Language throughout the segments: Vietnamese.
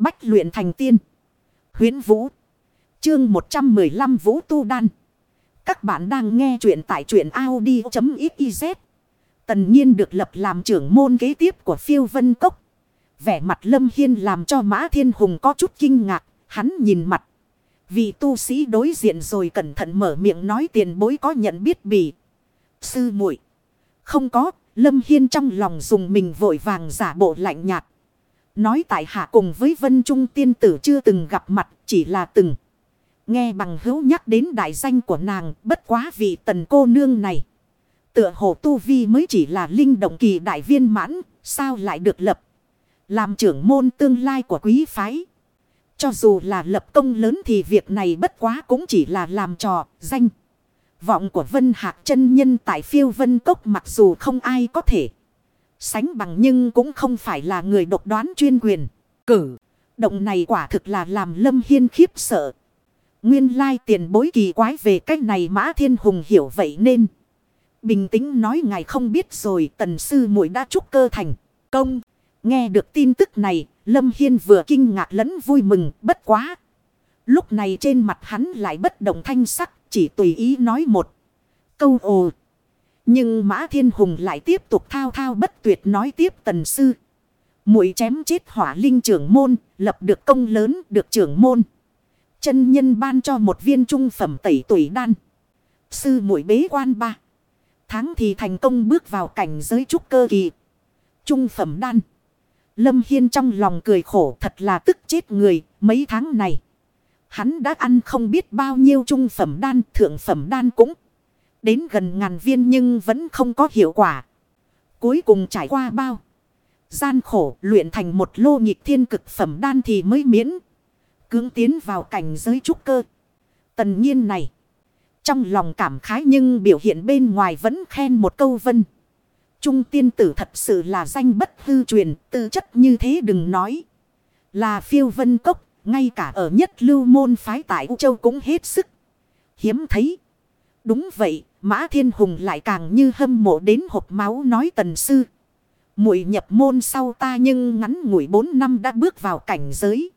Bách luyện thành tiên. Huyến Vũ. Chương 115 Vũ Tu Đan. Các bạn đang nghe truyện tại truyện Audi.xyz. Tần nhiên được lập làm trưởng môn kế tiếp của phiêu vân cốc. Vẻ mặt Lâm Hiên làm cho Mã Thiên Hùng có chút kinh ngạc. Hắn nhìn mặt. Vị tu sĩ đối diện rồi cẩn thận mở miệng nói tiền bối có nhận biết bỉ. Sư muội Không có. Lâm Hiên trong lòng dùng mình vội vàng giả bộ lạnh nhạt. Nói tại hạ cùng với Vân Trung tiên tử chưa từng gặp mặt chỉ là từng. Nghe bằng hữu nhắc đến đại danh của nàng bất quá vị tần cô nương này. Tựa hồ tu vi mới chỉ là linh động kỳ đại viên mãn, sao lại được lập. Làm trưởng môn tương lai của quý phái. Cho dù là lập công lớn thì việc này bất quá cũng chỉ là làm trò, danh. Vọng của Vân Hạc chân nhân tại phiêu vân cốc mặc dù không ai có thể sánh bằng nhưng cũng không phải là người độc đoán chuyên quyền. Cử, động này quả thực là làm Lâm Hiên khiếp sợ. Nguyên lai tiền bối kỳ quái về cách này Mã Thiên Hùng hiểu vậy nên. Bình tĩnh nói ngài không biết rồi tần sư muội đã trúc cơ thành công. Nghe được tin tức này, Lâm Hiên vừa kinh ngạc lẫn vui mừng, bất quá. Lúc này trên mặt hắn lại bất động thanh sắc, chỉ tùy ý nói một câu ồ. Nhưng Mã Thiên Hùng lại tiếp tục thao thao bất tuyệt nói tiếp tần sư. muội chém chết hỏa linh trưởng môn, lập được công lớn được trưởng môn. Chân nhân ban cho một viên trung phẩm tẩy tuổi đan. Sư muội bế quan ba. Tháng thì thành công bước vào cảnh giới trúc cơ kỳ. Trung phẩm đan. Lâm Hiên trong lòng cười khổ thật là tức chết người mấy tháng này. Hắn đã ăn không biết bao nhiêu trung phẩm đan, thượng phẩm đan cũng đến gần ngàn viên nhưng vẫn không có hiệu quả. Cuối cùng trải qua bao. Gian khổ luyện thành một lô nhịp thiên cực phẩm đan thì mới miễn. Cưỡng tiến vào cảnh giới trúc cơ. Tần nhiên này. Trong lòng cảm khái nhưng biểu hiện bên ngoài vẫn khen một câu vân. Trung tiên tử thật sự là danh bất hư truyền, tư chất như thế đừng nói. Là phiêu vân cốc, ngay cả ở nhất lưu môn phái tại U Châu cũng hết sức. Hiếm thấy. Đúng vậy, Mã Thiên Hùng lại càng như hâm mộ đến hộp máu nói tần sư. muội nhập môn sau ta nhưng ngắn ngủi 4 năm đã bước vào cảnh giới.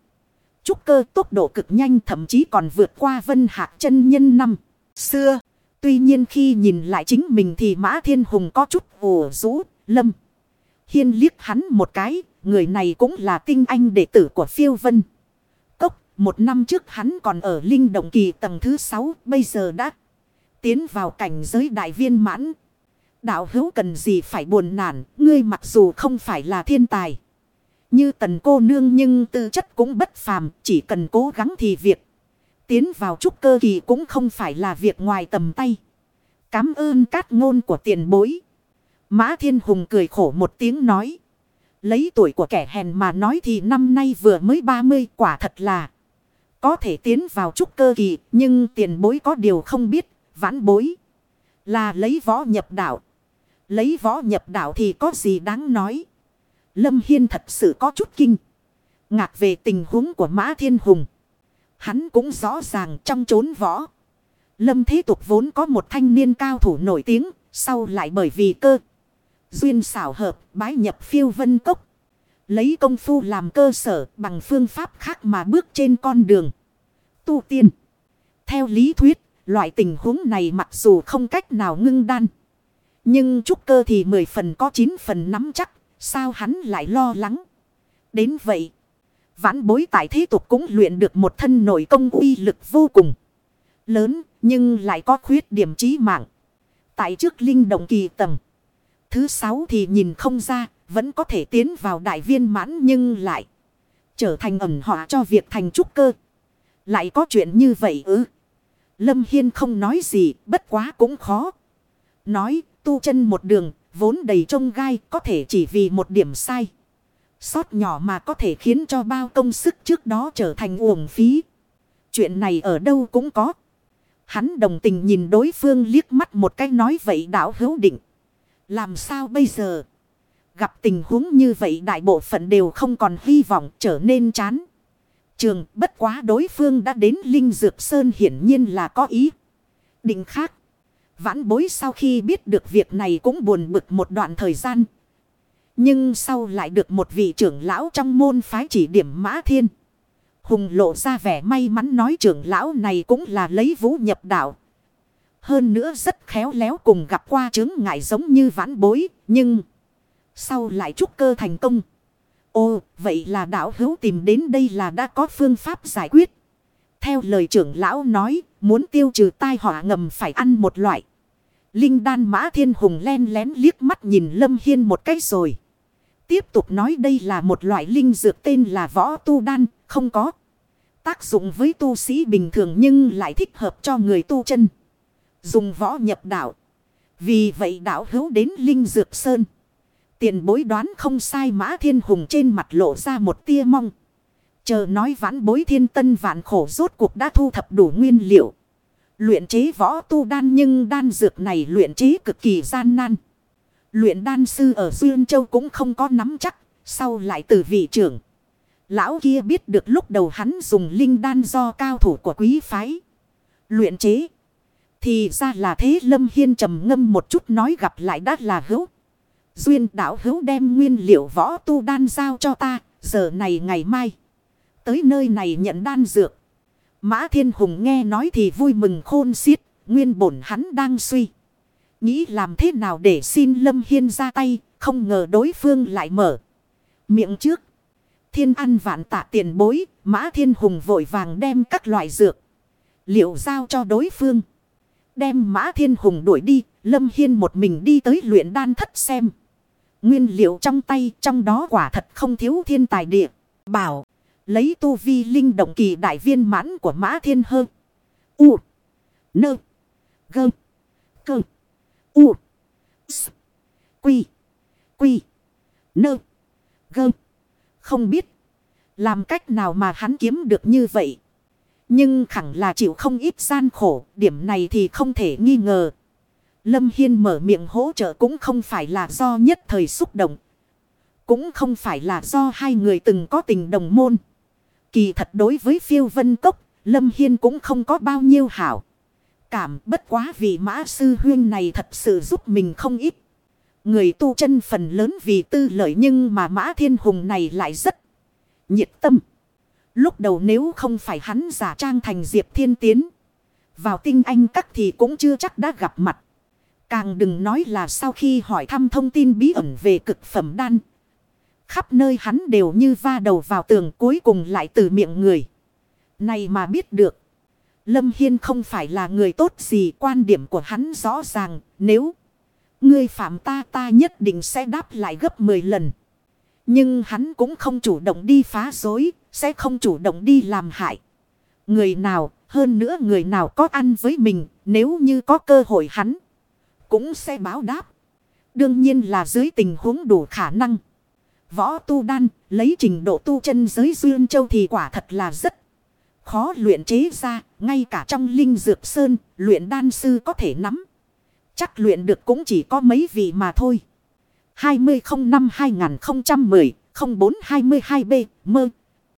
Trúc cơ tốc độ cực nhanh thậm chí còn vượt qua vân hạc chân nhân năm xưa. Tuy nhiên khi nhìn lại chính mình thì Mã Thiên Hùng có chút ủ rũ, lâm. Hiên liếc hắn một cái, người này cũng là tinh anh đệ tử của phiêu vân. Cốc, một năm trước hắn còn ở linh động kỳ tầng thứ 6, bây giờ đã tiến vào cảnh giới đại viên mãn. Đạo hữu cần gì phải buồn nản, ngươi mặc dù không phải là thiên tài. Như tần cô nương nhưng tư chất cũng bất phàm, chỉ cần cố gắng thì việc. Tiến vào trúc cơ kỳ cũng không phải là việc ngoài tầm tay. Cám ơn cát ngôn của tiền bối. Mã Thiên Hùng cười khổ một tiếng nói. Lấy tuổi của kẻ hèn mà nói thì năm nay vừa mới 30 quả thật là. Có thể tiến vào trúc cơ kỳ nhưng tiền bối có điều không biết. Vãn bối là lấy võ nhập đạo. Lấy võ nhập đạo thì có gì đáng nói. Lâm Hiên thật sự có chút kinh. Ngạc về tình huống của Mã Thiên Hùng. Hắn cũng rõ ràng trong chốn võ. Lâm Thế Tục vốn có một thanh niên cao thủ nổi tiếng. Sau lại bởi vì cơ. Duyên xảo hợp, bái nhập phiêu vân cốc. Lấy công phu làm cơ sở, bằng phương pháp khác mà bước trên con đường. Tu tiên. Theo lý thuyết Loại tình huống này mặc dù không cách nào ngưng đan. Nhưng trúc cơ thì mười phần có chín phần nắm chắc. Sao hắn lại lo lắng? Đến vậy. Vãn bối tại thế tục cũng luyện được một thân nội công uy lực vô cùng. Lớn, nhưng lại có khuyết điểm trí mạng. Tại trước linh động kỳ tầng. Thứ sáu thì nhìn không ra. Vẫn có thể tiến vào đại viên mãn nhưng lại. Trở thành ẩn họa cho việc thành trúc cơ. Lại có chuyện như vậy ư. Lâm Hiên không nói gì, bất quá cũng khó. Nói, tu chân một đường, vốn đầy trông gai, có thể chỉ vì một điểm sai. Sót nhỏ mà có thể khiến cho bao công sức trước đó trở thành uổng phí. Chuyện này ở đâu cũng có. Hắn đồng tình nhìn đối phương liếc mắt một cái nói vậy đảo hữu định. Làm sao bây giờ? Gặp tình huống như vậy đại bộ phận đều không còn hy vọng trở nên chán trường, bất quá đối phương đã đến Linh Dược Sơn hiển nhiên là có ý. Định khác. Vãn bối sau khi biết được việc này cũng buồn bực một đoạn thời gian. Nhưng sau lại được một vị trưởng lão trong môn phái chỉ điểm mã thiên. Hùng lộ ra vẻ may mắn nói trưởng lão này cũng là lấy vũ nhập đạo. Hơn nữa rất khéo léo cùng gặp qua chứng ngại giống như vãn bối. Nhưng sau lại trúc cơ thành công. Ồ vậy là đạo hữu tìm đến đây là đã có phương pháp giải quyết. Theo lời trưởng lão nói muốn tiêu trừ tai họa ngầm phải ăn một loại. Linh đan mã thiên hùng len lén liếc mắt nhìn Lâm Hiên một cái rồi. Tiếp tục nói đây là một loại linh dược tên là võ tu đan, không có. Tác dụng với tu sĩ bình thường nhưng lại thích hợp cho người tu chân. Dùng võ nhập đạo. Vì vậy đạo hữu đến linh dược sơn. Tiền bối đoán không sai mã thiên hùng trên mặt lộ ra một tia mong. Chờ nói vãn bối thiên tân vạn khổ rốt cuộc đã thu thập đủ nguyên liệu. Luyện chế võ tu đan nhưng đan dược này luyện chế cực kỳ gian nan. Luyện đan sư ở Duyên Châu cũng không có nắm chắc, sau lại từ vị trưởng. Lão kia biết được lúc đầu hắn dùng linh đan do cao thủ của quý phái. Luyện chế. Thì ra là thế Lâm Hiên trầm ngâm một chút nói gặp lại đã là hữu. Duyên đảo hữu đem nguyên liệu võ tu đan giao cho ta, giờ này ngày mai. Tới nơi này nhận đan dược. Mã Thiên Hùng nghe nói thì vui mừng khôn xiết, nguyên bổn hắn đang suy. Nghĩ làm thế nào để xin Lâm Hiên ra tay, không ngờ đối phương lại mở. Miệng trước. Thiên ăn vạn tạ tiền bối, Mã Thiên Hùng vội vàng đem các loại dược. Liệu giao cho đối phương. Đem Mã Thiên Hùng đuổi đi, Lâm Hiên một mình đi tới luyện đan thất xem. Nguyên liệu trong tay, trong đó quả thật không thiếu thiên tài địa. Bảo. Lấy tu vi linh động kỳ đại viên mãn của mã thiên hơ. U. Nơ. Gơ. Cơ. U. S. Quy. Quy. Nơ. Gơ. Không biết. Làm cách nào mà hắn kiếm được như vậy. Nhưng khẳng là chịu không ít gian khổ. Điểm này thì không thể nghi ngờ. Lâm Hiên mở miệng hỗ trợ cũng không phải là do nhất thời xúc động. Cũng không phải là do hai người từng có tình đồng môn. Kỳ thật đối với phiêu vân cốc, Lâm Hiên cũng không có bao nhiêu hảo. Cảm bất quá vì mã sư huyên này thật sự giúp mình không ít. Người tu chân phần lớn vì tư lợi nhưng mà mã thiên hùng này lại rất nhiệt tâm. Lúc đầu nếu không phải hắn giả trang thành diệp thiên tiến. Vào tinh anh các thì cũng chưa chắc đã gặp mặt. Càng đừng nói là sau khi hỏi thăm thông tin bí ẩn về cực phẩm đan, Khắp nơi hắn đều như va đầu vào tường cuối cùng lại từ miệng người. Này mà biết được. Lâm Hiên không phải là người tốt gì quan điểm của hắn rõ ràng. Nếu ngươi phạm ta ta nhất định sẽ đáp lại gấp 10 lần. Nhưng hắn cũng không chủ động đi phá dối. Sẽ không chủ động đi làm hại. Người nào hơn nữa người nào có ăn với mình. Nếu như có cơ hội hắn cũng sẽ báo đáp. Đương nhiên là dưới tình huống đủ khả năng. Võ tu đan, lấy trình độ tu chân giới duyên châu thì quả thật là rất khó luyện chế ra. Ngay cả trong linh dược sơn, luyện đan sư có thể nắm. Chắc luyện được cũng chỉ có mấy vị mà thôi. 2005-2010-0422B, mơ.